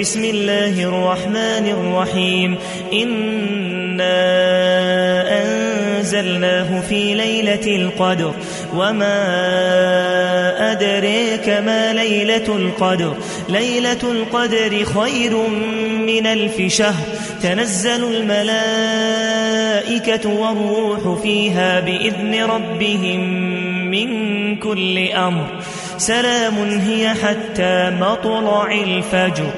بسم الله الرحمن الرحيم. إنا أنزلناه في ليلة القدر. وما أدريك ما ليلة القدر. ليلة القدر خير من ألف شهر. تنزل الملائكة والروح فيها بإذن ربهم من كل أمر. سلام هي حتى مطلع الفجر.